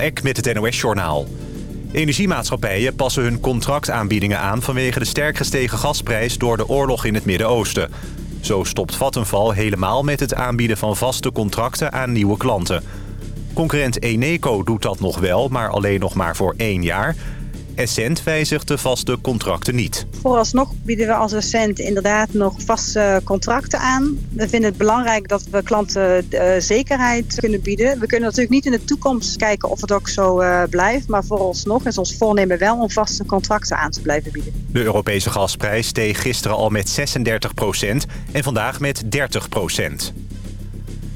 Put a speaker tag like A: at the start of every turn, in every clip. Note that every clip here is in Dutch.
A: Ek met het NOS-journaal. Energiemaatschappijen passen hun contractaanbiedingen aan... vanwege de sterk gestegen gasprijs door de oorlog in het Midden-Oosten. Zo stopt Vattenfall helemaal met het aanbieden van vaste contracten aan nieuwe klanten. Concurrent Eneco doet dat nog wel, maar alleen nog maar voor één jaar... Essent wijzigt de vaste contracten niet.
B: Vooralsnog bieden we als Essent inderdaad nog vaste contracten aan. We vinden het belangrijk dat we klanten uh, zekerheid kunnen bieden. We kunnen natuurlijk niet in de toekomst kijken of het ook zo uh, blijft. Maar vooralsnog is ons voornemen wel om vaste contracten aan te blijven bieden.
A: De Europese gasprijs steeg gisteren al met 36 procent en vandaag met 30 procent.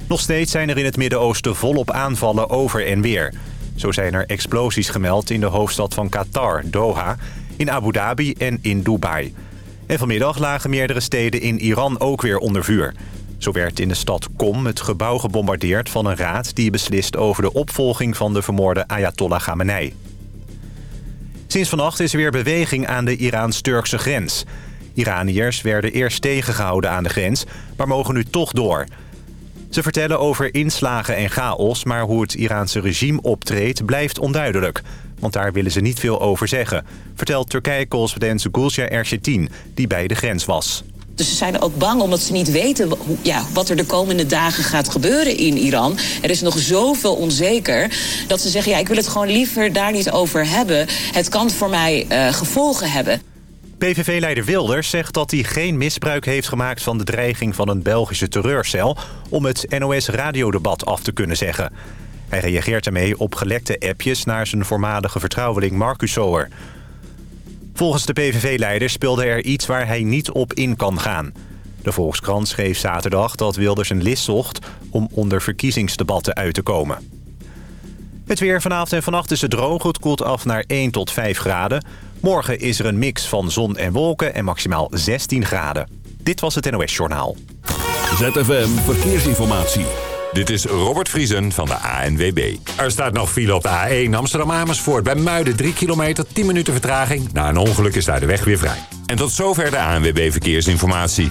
A: Nog steeds zijn er in het Midden-Oosten volop aanvallen over en weer... Zo zijn er explosies gemeld in de hoofdstad van Qatar, Doha, in Abu Dhabi en in Dubai. En vanmiddag lagen meerdere steden in Iran ook weer onder vuur. Zo werd in de stad Qom het gebouw gebombardeerd van een raad... die beslist over de opvolging van de vermoorde Ayatollah Khamenei. Sinds vannacht is er weer beweging aan de Iraans-Turkse grens. Iraniërs werden eerst tegengehouden aan de grens, maar mogen nu toch door... Ze vertellen over inslagen en chaos, maar hoe het Iraanse regime optreedt blijft onduidelijk. Want daar willen ze niet veel over zeggen, vertelt Turkije-correspondent Gulsja Erşetin, die bij de grens was.
C: Dus ze zijn ook bang omdat ze niet weten ja, wat er de komende dagen gaat gebeuren in Iran. Er is nog zoveel onzeker dat ze zeggen... ja, ik wil het gewoon liever daar niet over hebben. Het kan voor mij uh, gevolgen hebben.
A: PVV-leider Wilders zegt dat hij geen misbruik heeft gemaakt... van de dreiging van een Belgische terreurcel... om het NOS-radiodebat af te kunnen zeggen. Hij reageert ermee op gelekte appjes... naar zijn voormalige vertrouweling Marcus Soer. Volgens de PVV-leider speelde er iets waar hij niet op in kan gaan. De Volkskrant schreef zaterdag dat Wilders een list zocht... om onder verkiezingsdebatten uit te komen. Het weer vanavond en vannacht is het droog. Het koelt af naar 1 tot 5 graden. Morgen is er een mix van zon en wolken en maximaal 16 graden. Dit was het NOS Journaal.
D: ZFM Verkeersinformatie.
E: Dit is Robert Vriesen van de ANWB. Er staat nog file op de A1 Amsterdam-Amersfoort. Bij Muiden 3 kilometer, 10 minuten vertraging. Na een ongeluk is daar de weg weer vrij. En tot zover de ANWB Verkeersinformatie.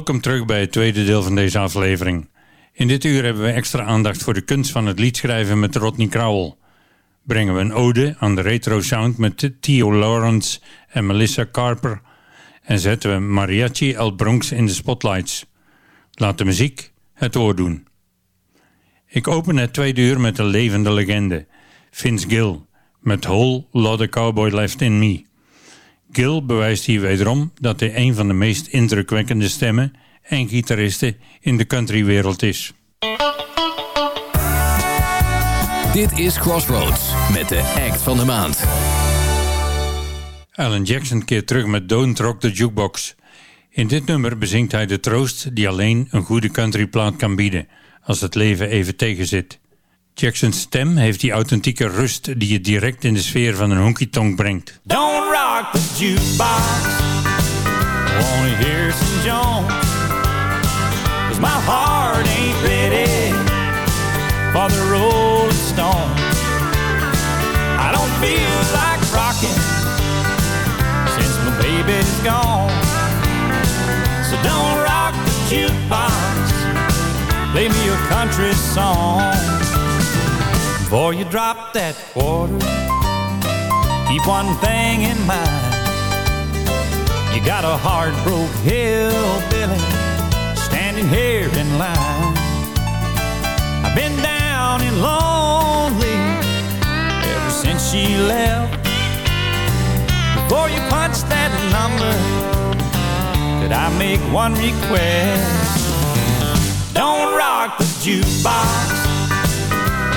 F: Welkom terug bij het tweede deel van deze aflevering. In dit uur hebben we extra aandacht voor de kunst van het liedschrijven met Rodney Crowell. Brengen we een ode aan de retro sound met Theo Lawrence en Melissa Carper en zetten we Mariachi El Bronx in de spotlights. Laat de muziek het oor doen. Ik open het tweede uur met een levende legende, Vince Gill, met Whole Lotta Cowboy Left in Me. Gill bewijst hier wederom dat hij een van de meest indrukwekkende stemmen en gitaristen in de countrywereld is.
G: Dit is Crossroads met de act van de maand.
F: Alan Jackson keert terug met Don't Rock the Jukebox. In dit nummer bezingt hij de troost die alleen een goede countryplaat kan bieden, als het leven even tegenzit. Jackson's stem heeft die authentieke rust die je direct in de sfeer van een honky-tonk brengt.
H: Don't rock the jukebox. Wanna hear some Jones. Cause my heart ain't ready For the Rolling Stones. I don't feel like rocking Since my baby's gone. So don't rock the jukebox. Play me a country song Before you drop that quarter Keep one thing in mind. You got a heart broke hillbilly Standing here in line. I've been down and lonely Ever since she left. Before you punch that number Could I make one request? Don't rock the jukebox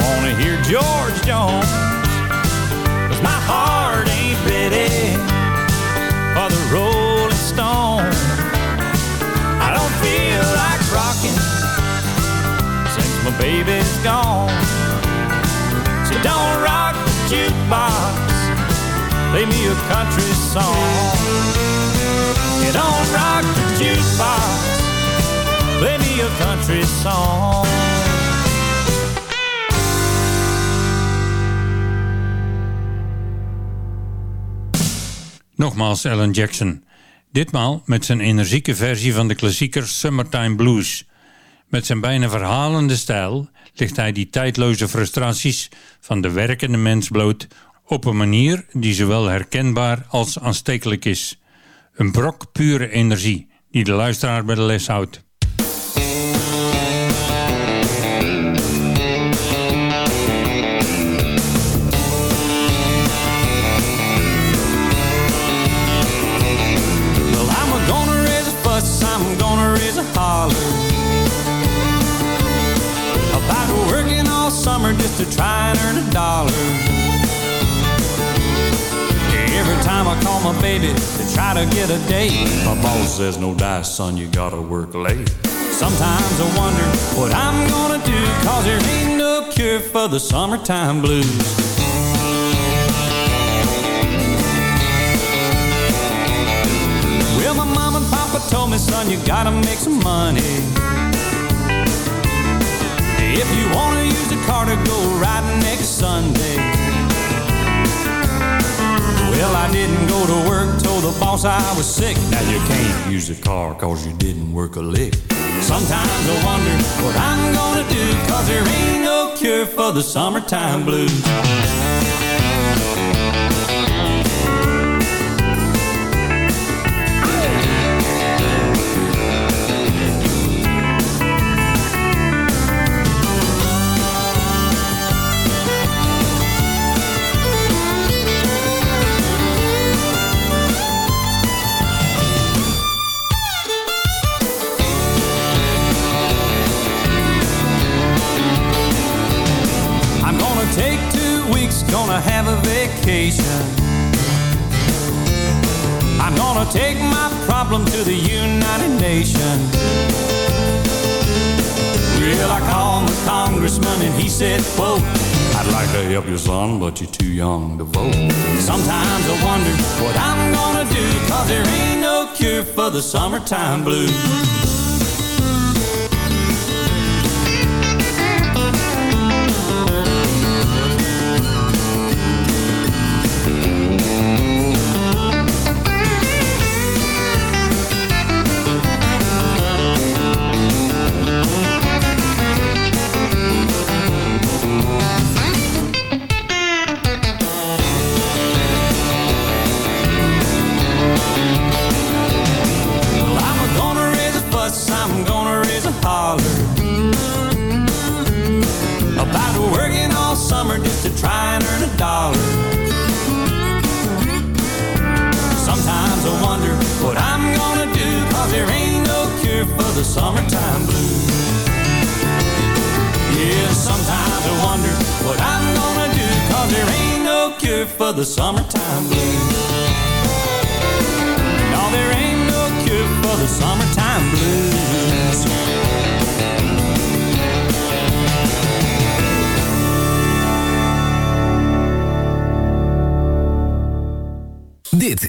H: Wanna hear George Jones. Cause my heart ain't ready For the Rolling Stones. I don't feel like rocking Since my baby's gone. So don't rock the jukebox Play me a country song. You don't rock the jukebox Play me a country song
F: Nogmaals Alan Jackson. Ditmaal met zijn energieke versie van de klassieker Summertime Blues. Met zijn bijna verhalende stijl ligt hij die tijdloze frustraties van de werkende mens bloot op een manier die zowel herkenbaar als aanstekelijk is. Een brok pure energie die de luisteraar bij de les houdt.
H: Just to try and earn a dollar. Every time I call my baby to try to get a date My boss says, no dice, son, you gotta work late. Sometimes I wonder what I'm gonna do Cause there ain't no cure for the summertime blues. Well, my mom and papa told me, son, you gotta make some money. If you wanna use the car to go riding next Sunday. Well, I didn't go to work, told the boss I was sick. Now you can't use the car cause you didn't work a lick. Sometimes I wonder what I'm gonna do, cause there ain't no cure for the summertime blues. The summertime blues.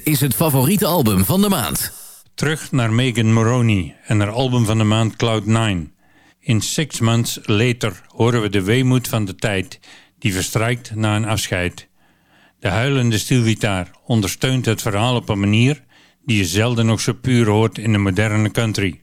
G: Is het favoriete album van de maand.
F: Terug naar Megan Moroney en haar album van de maand Cloud9. In Six Months Later horen we de weemoed van de tijd die verstrijkt na een afscheid. De huilende stielgitaar ondersteunt het verhaal op een manier die je zelden nog zo puur hoort in de moderne country.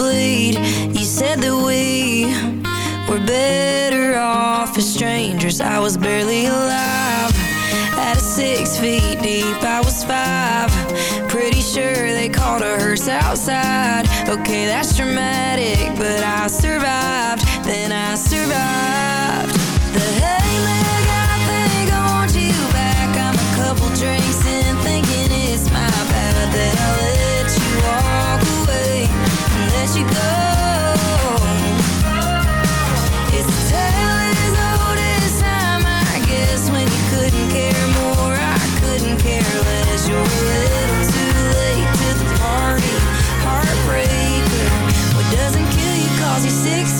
I: Bleed. You said that we were better off as strangers. I was barely alive. At six feet deep, I was five. Pretty sure they called a hearse outside. Okay, that's dramatic, but I survived. Then I survived. The hey man, I think I want you back. I'm a couple drinks in thinking it's my bad that I let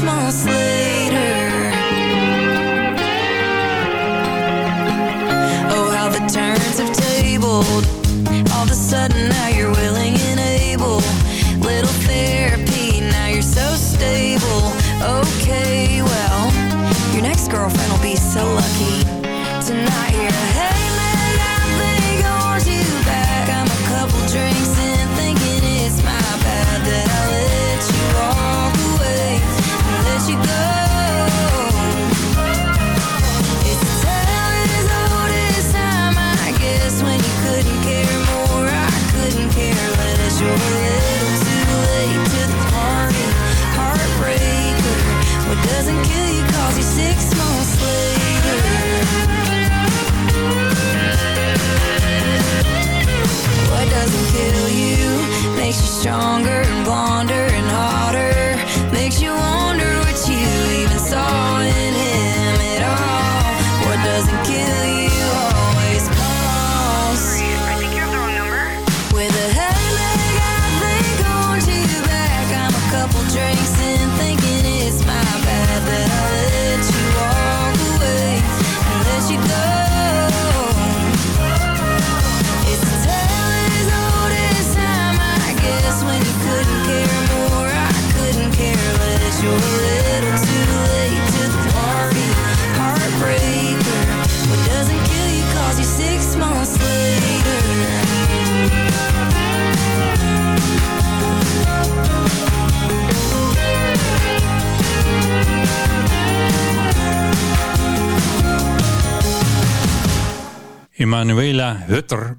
J: my sleep.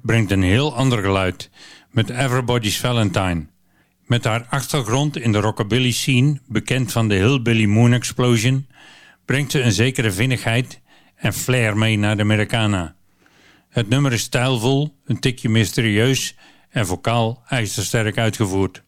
J: Brengt een heel ander geluid met Everybody's Valentine. Met haar achtergrond in de rockabilly scene, bekend van de Hillbilly Moon Explosion, brengt ze een zekere vinnigheid en flair mee naar de Americana. Het nummer is stijlvol, een tikje mysterieus en vocaal ijzersterk uitgevoerd.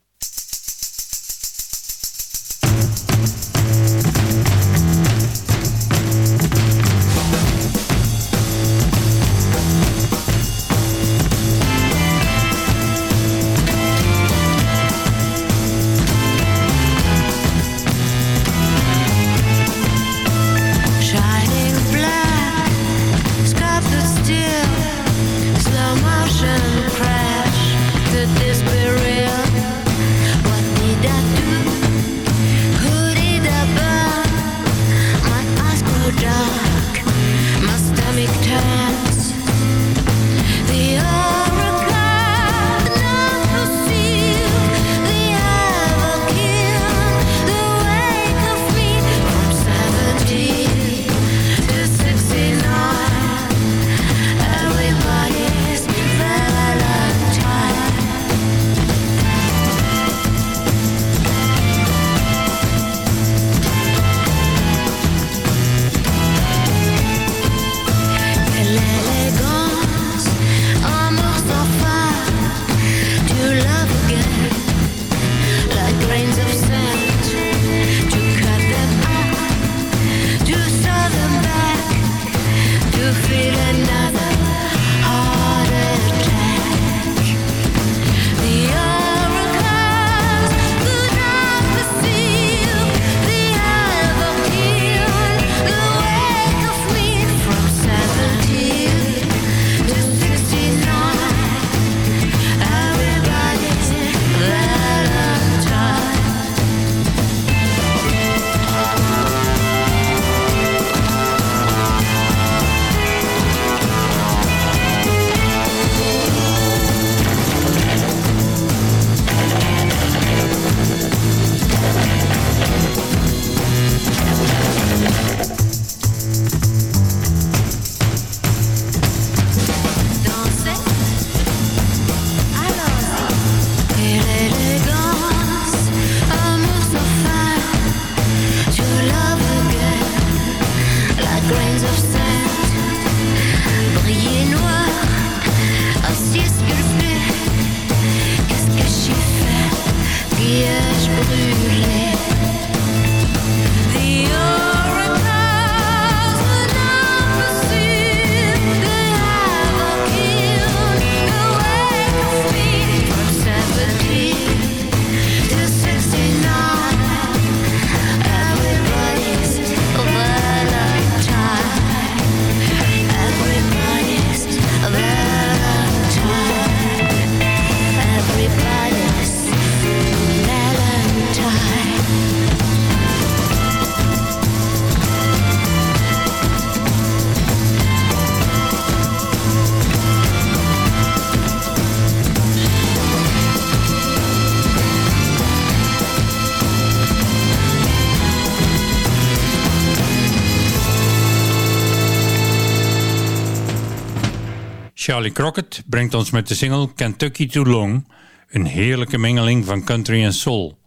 J: Charlie Crockett brengt ons met de single Kentucky Too Long een heerlijke mengeling van country en soul.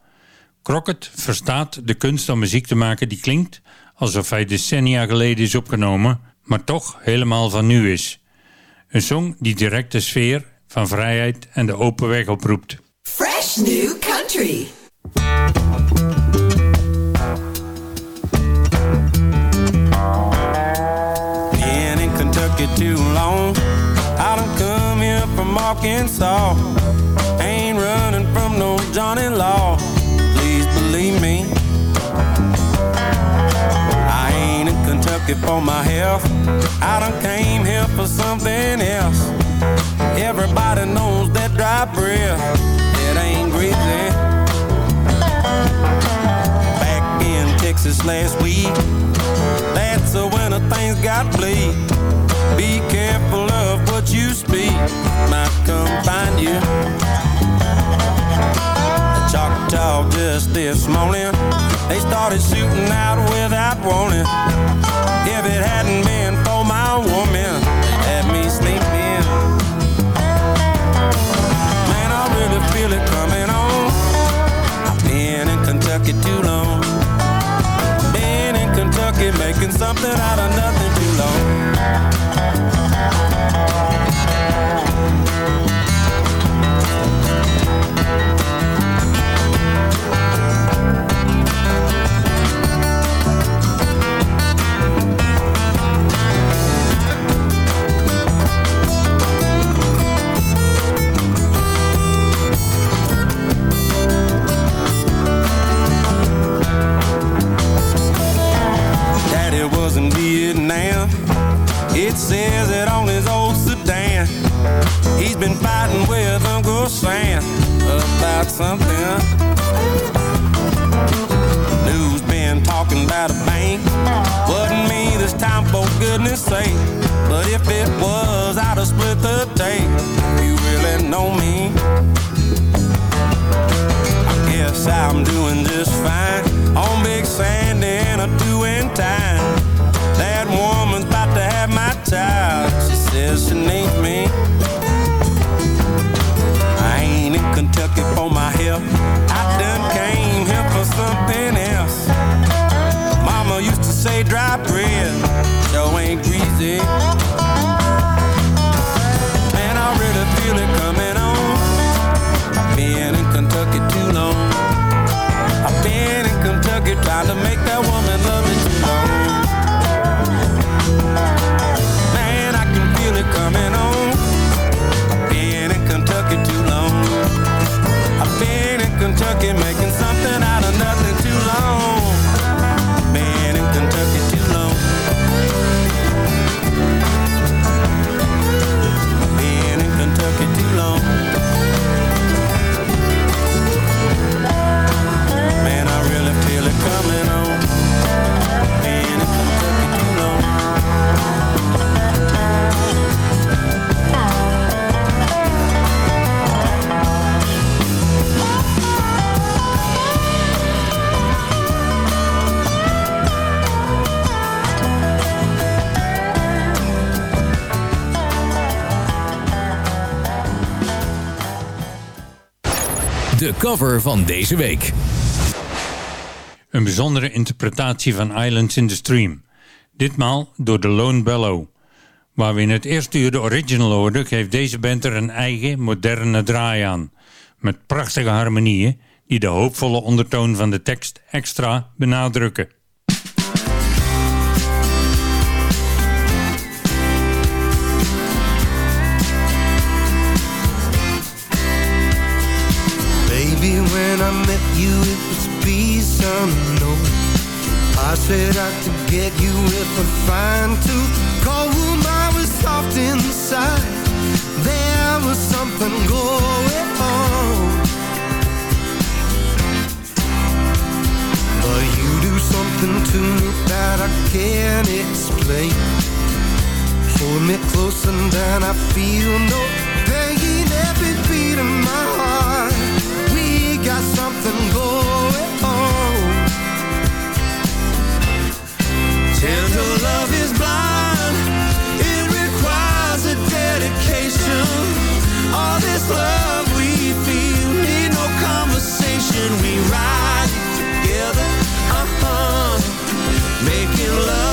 J: Crockett verstaat de kunst om muziek te maken die klinkt alsof hij decennia geleden is opgenomen, maar toch helemaal van nu is. Een song die direct de sfeer van vrijheid en de open weg oproept.
K: Fresh new country.
L: For my health. I done came here for something else. Everybody knows that dry breath. It ain't greasy. Back in Texas last week. That's a winter things got bleak. Be careful of what you speak, might come find you. The Choctaw just this morning, they started shooting out without warning. If it hadn't been for my woman, let me sleep in. Man, I really feel it coming on. I've been in Kentucky too long. Been in Kentucky making something out of nothing. Says it on his old sedan. He's been fighting with Uncle Sam about something. News been talking about a bank. Wasn't me this time, for goodness sake. But if it was, I'd have split the tape. You really know me. I guess I'm doing just fine on Big Sandy and a doing time.
G: Cover van deze week.
F: Een bijzondere interpretatie van Islands in the Stream. Ditmaal door de Lone Bellow. Waar we in het eerste uur de original hoorden, geeft deze band er een eigen, moderne draai aan. Met prachtige harmonieën die de hoopvolle ondertoon van de tekst extra benadrukken.
M: Unknown. I said I could get you with a fine tooth comb. I was soft inside. There was something going on. But you do something to me that I can't explain. Hold me closer then I feel no conversation. We ride together, uh-huh. Making love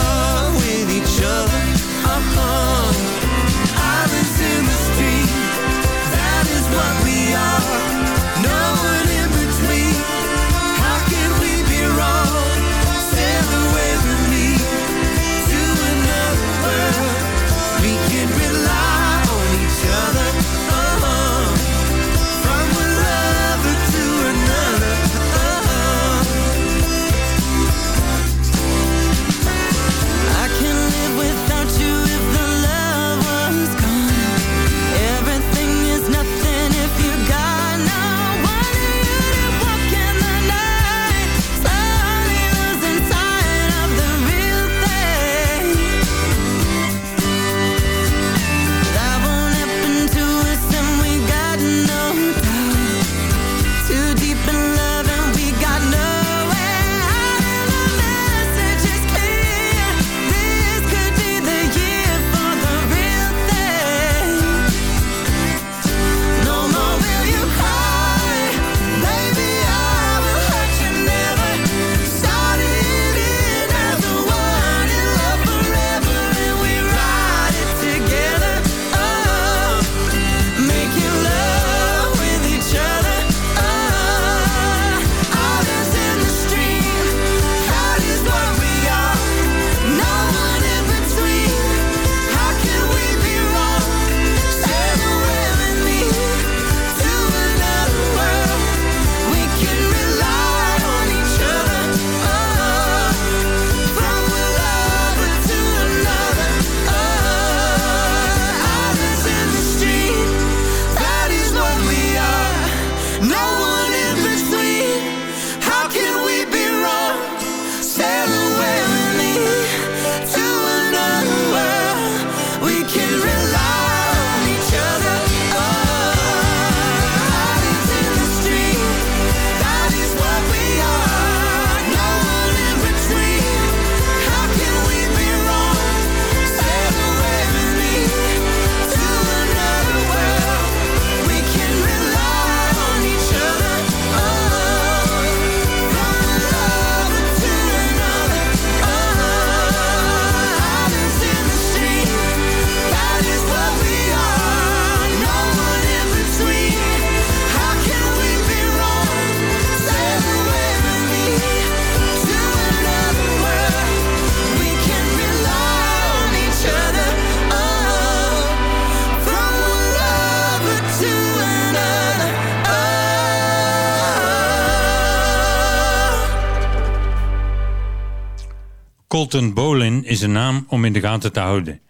F: Colton Bolin is een naam om in de gaten te houden.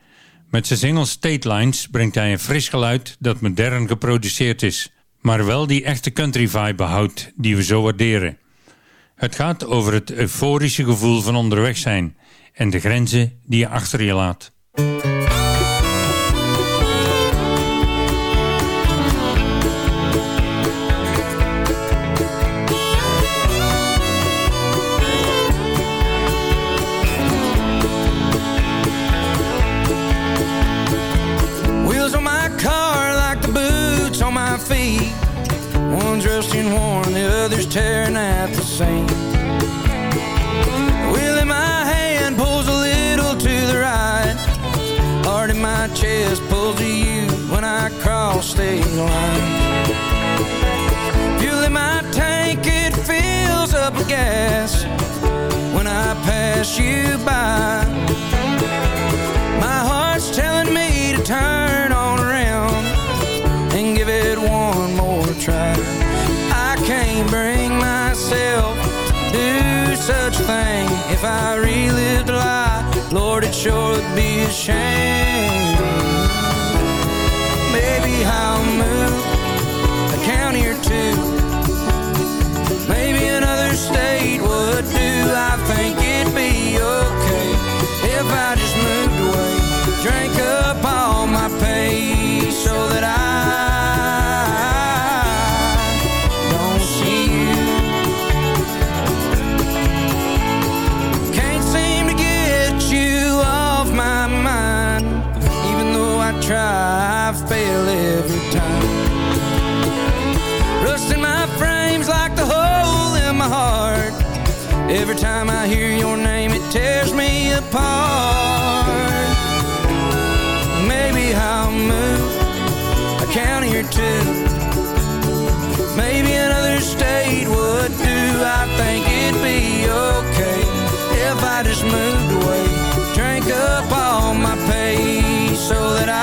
F: Met zijn single State Lines brengt hij een fris geluid dat modern geproduceerd is, maar wel die echte country vibe behoudt die we zo waarderen. Het gaat over het euforische gevoel van onderweg zijn en de grenzen die je achter je laat.
N: Sure would be a shame. Moved away. Drank up all my pay so that I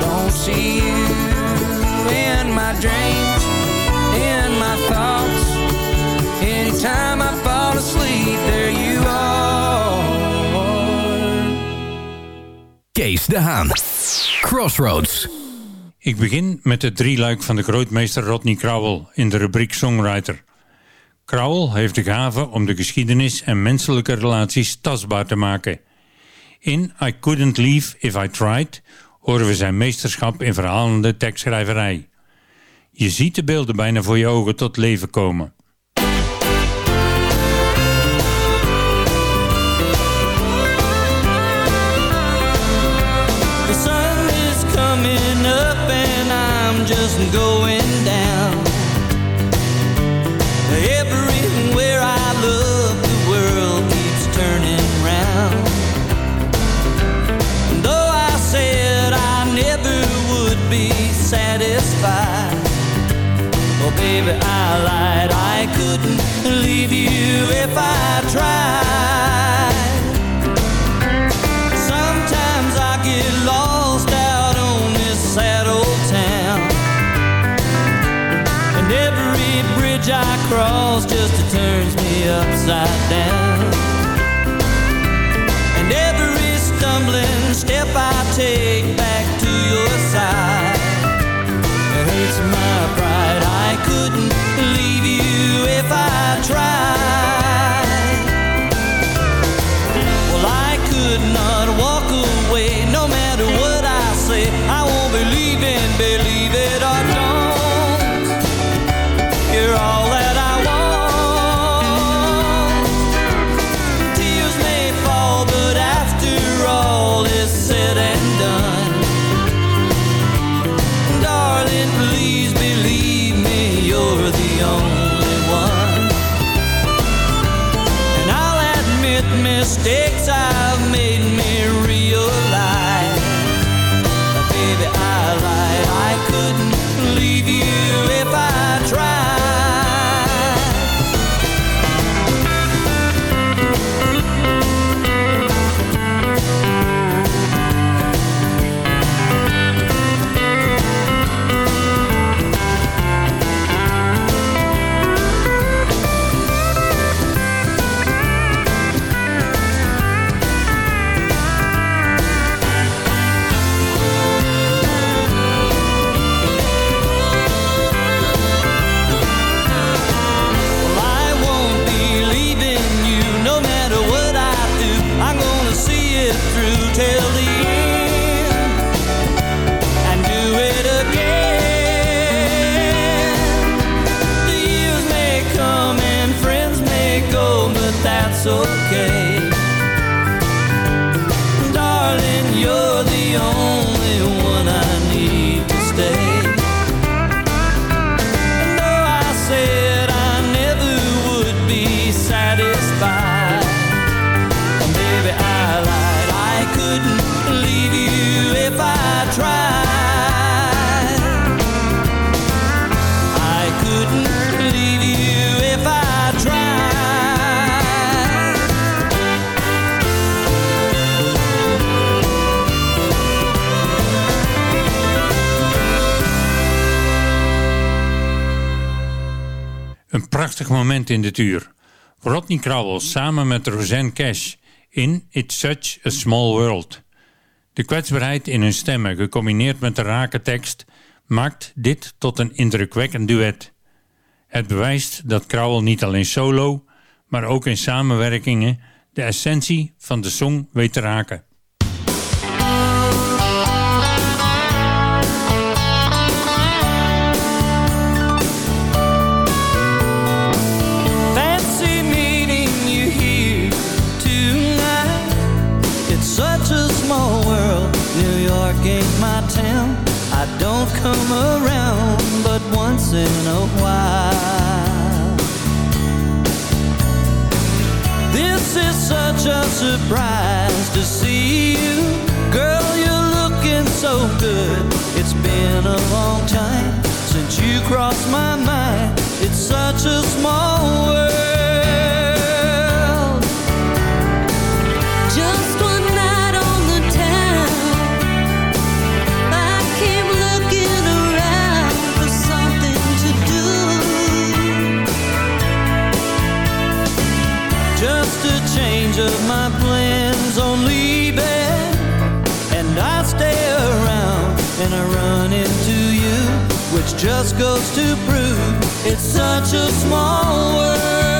N: don't see you in my dreams, in my thoughts. Anytime I fall asleep, there you are.
G: Kees de Haan. Crossroads.
F: Ik begin met het drieluik van de grootmeester Rodney Crowell in de rubriek Songwriter. Crowell heeft de gave om de geschiedenis en menselijke relaties tastbaar te maken. In I Couldn't Leave If I Tried horen we zijn meesterschap in verhalende tekstschrijverij. Je ziet de beelden bijna voor je ogen tot leven komen.
N: Is coming up and I'm just going baby, I lied. I couldn't leave you if I tried. Sometimes I get lost out on this sad old town. And every bridge I cross just turns me upside down.
F: moment in dit uur. Rodney Crowell samen met Roseanne Cash in It's Such a Small World. De kwetsbaarheid in hun stemmen, gecombineerd met de rake tekst, maakt dit tot een indrukwekkend duet. Het bewijst dat Crowell niet alleen solo, maar ook in samenwerkingen de essentie van de song weet te raken.
N: in a while. This is such a surprise to see you. Girl, you're looking so good. It's been a long time since you crossed my mind.
I: just
N: goes to prove it's such a small world.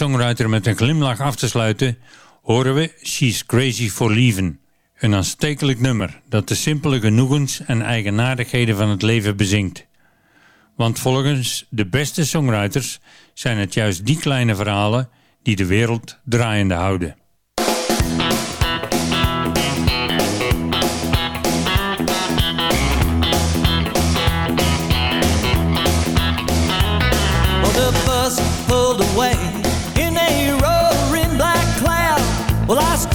N: singer-songwriter met
F: een glimlach af te sluiten, horen we She's Crazy for Leaving. Een aanstekelijk nummer dat de simpele genoegens en eigenaardigheden van het leven bezinkt. Want volgens de beste songwriters zijn het juist die kleine verhalen die de wereld draaiende houden.
N: Well, I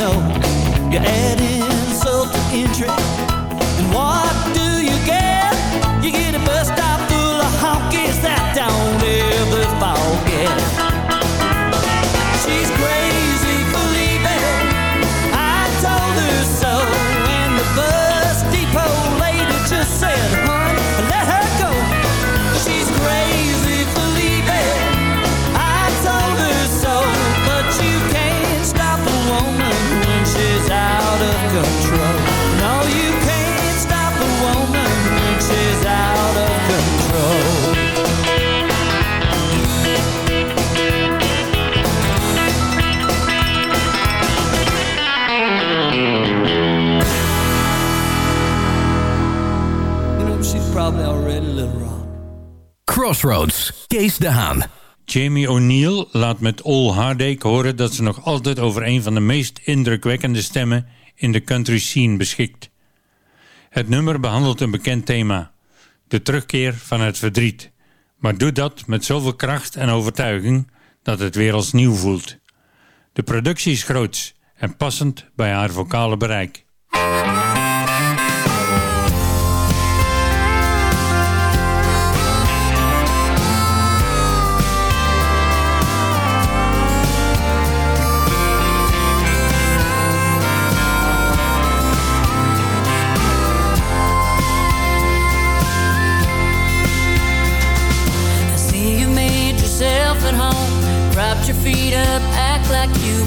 N: know you're adding insult to injury.
G: Crossroads, Kees de Haan.
O: Jamie O'Neill laat met All Heartache horen dat ze nog altijd over een van de meest indrukwekkende stemmen in de country scene beschikt. Het nummer behandelt een bekend thema, de terugkeer van het verdriet, maar doet dat met zoveel kracht en overtuiging dat het weer als nieuw voelt. De productie is groots en passend bij haar vocale bereik.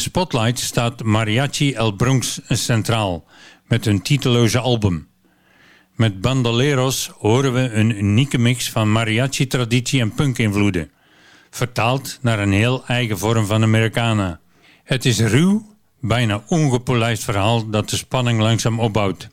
M: spotlight staat Mariachi El Bronx centraal met hun titeloze album. Met Bandoleros horen we een unieke mix van mariachi-traditie en punk-invloeden, vertaald naar een heel eigen vorm van Americana. Het is ruw, bijna ongepolijst verhaal dat de spanning langzaam opbouwt.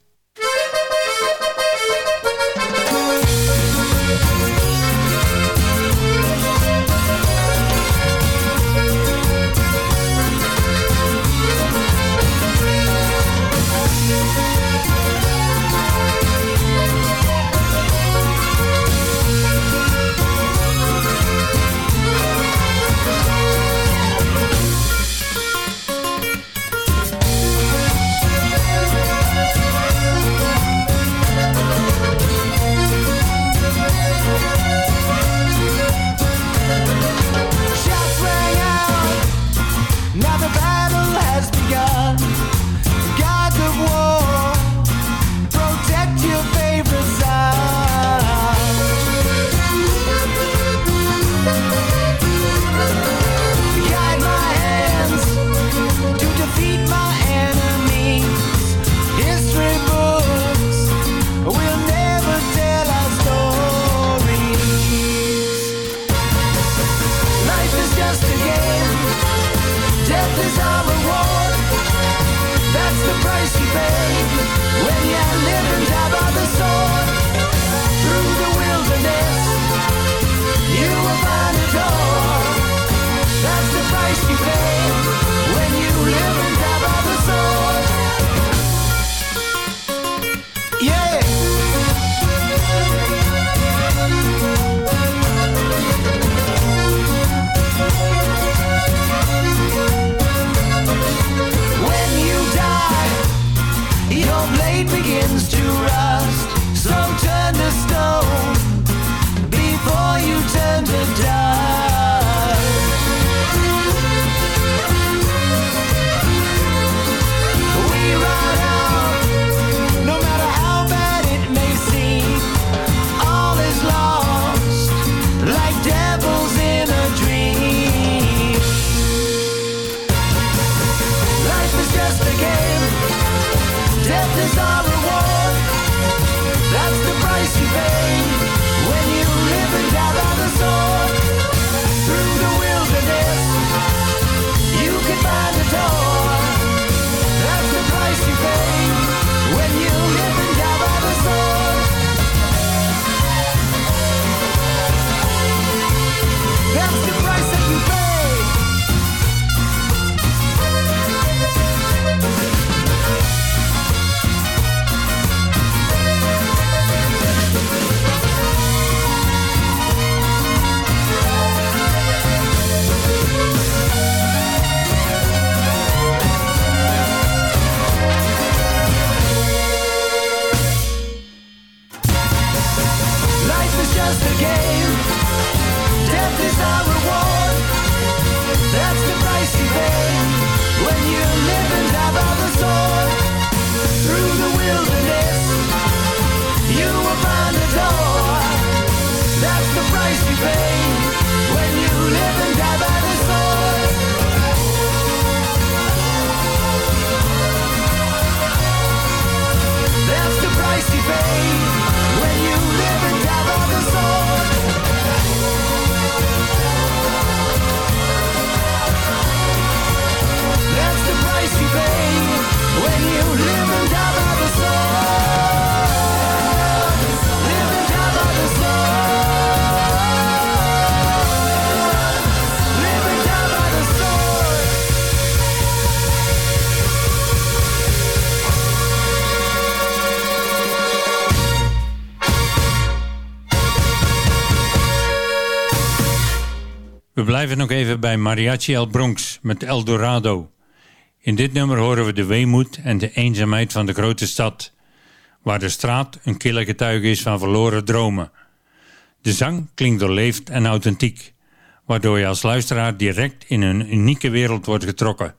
M: blijven nog even bij Mariachi El Bronx met El Dorado. In dit nummer horen we de weemoed en de eenzaamheid van de grote stad, waar de straat een kille getuige is van verloren dromen. De zang klinkt doorleefd en authentiek, waardoor je als luisteraar direct in een unieke wereld wordt getrokken.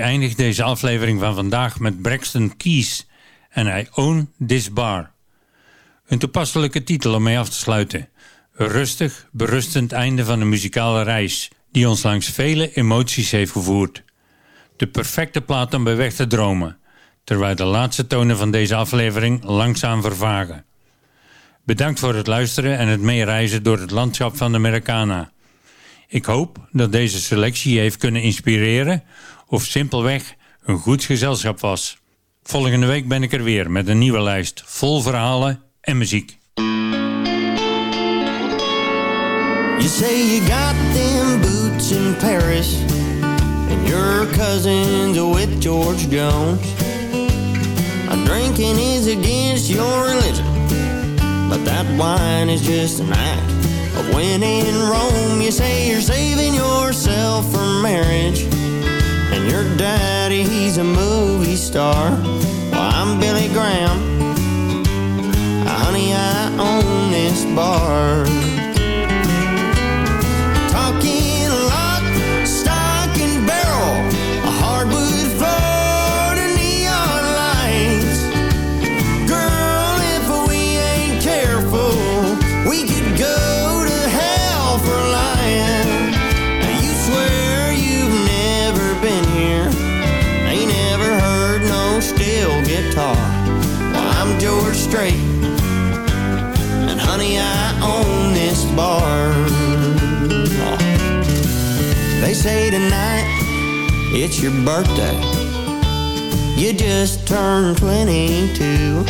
F: Eindig deze aflevering van vandaag met Braxton Keys en I Own This Bar. Een toepasselijke titel om mee af te sluiten. Een rustig, berustend einde van een muzikale reis die ons langs vele emoties heeft gevoerd. De perfecte plaat om bij weg te dromen, terwijl de laatste tonen van deze aflevering langzaam vervagen. Bedankt voor het luisteren en het meereizen door het landschap van de Americana. Ik hoop dat deze selectie je heeft kunnen inspireren of simpelweg een goed gezelschap was. Volgende week ben ik er weer met een nieuwe lijst vol verhalen en muziek.
P: You say you got them boots in Paris And your cousin's with George Jones Drinking is against your religion But that wine is just an act of when in Rome You say you're saving yourself for marriage And your daddy, he's a movie star. Well, I'm Billy Graham Honey, I own this bar say tonight it's your birthday. You just turned 22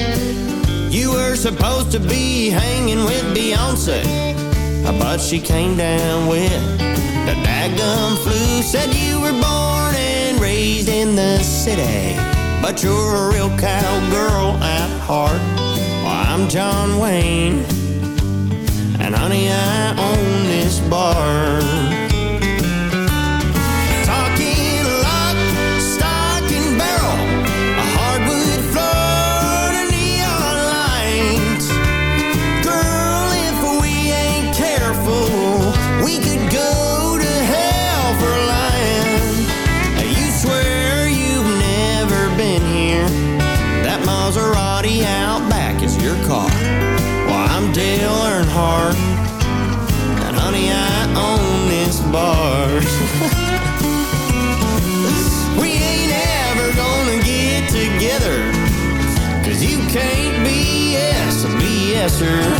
P: You were supposed to be hanging with Beyonce But she came down with the daggum flu. Said you were born and raised in the city But you're a real cowgirl at heart. Well, I'm John Wayne And honey, I own this bar
D: dancer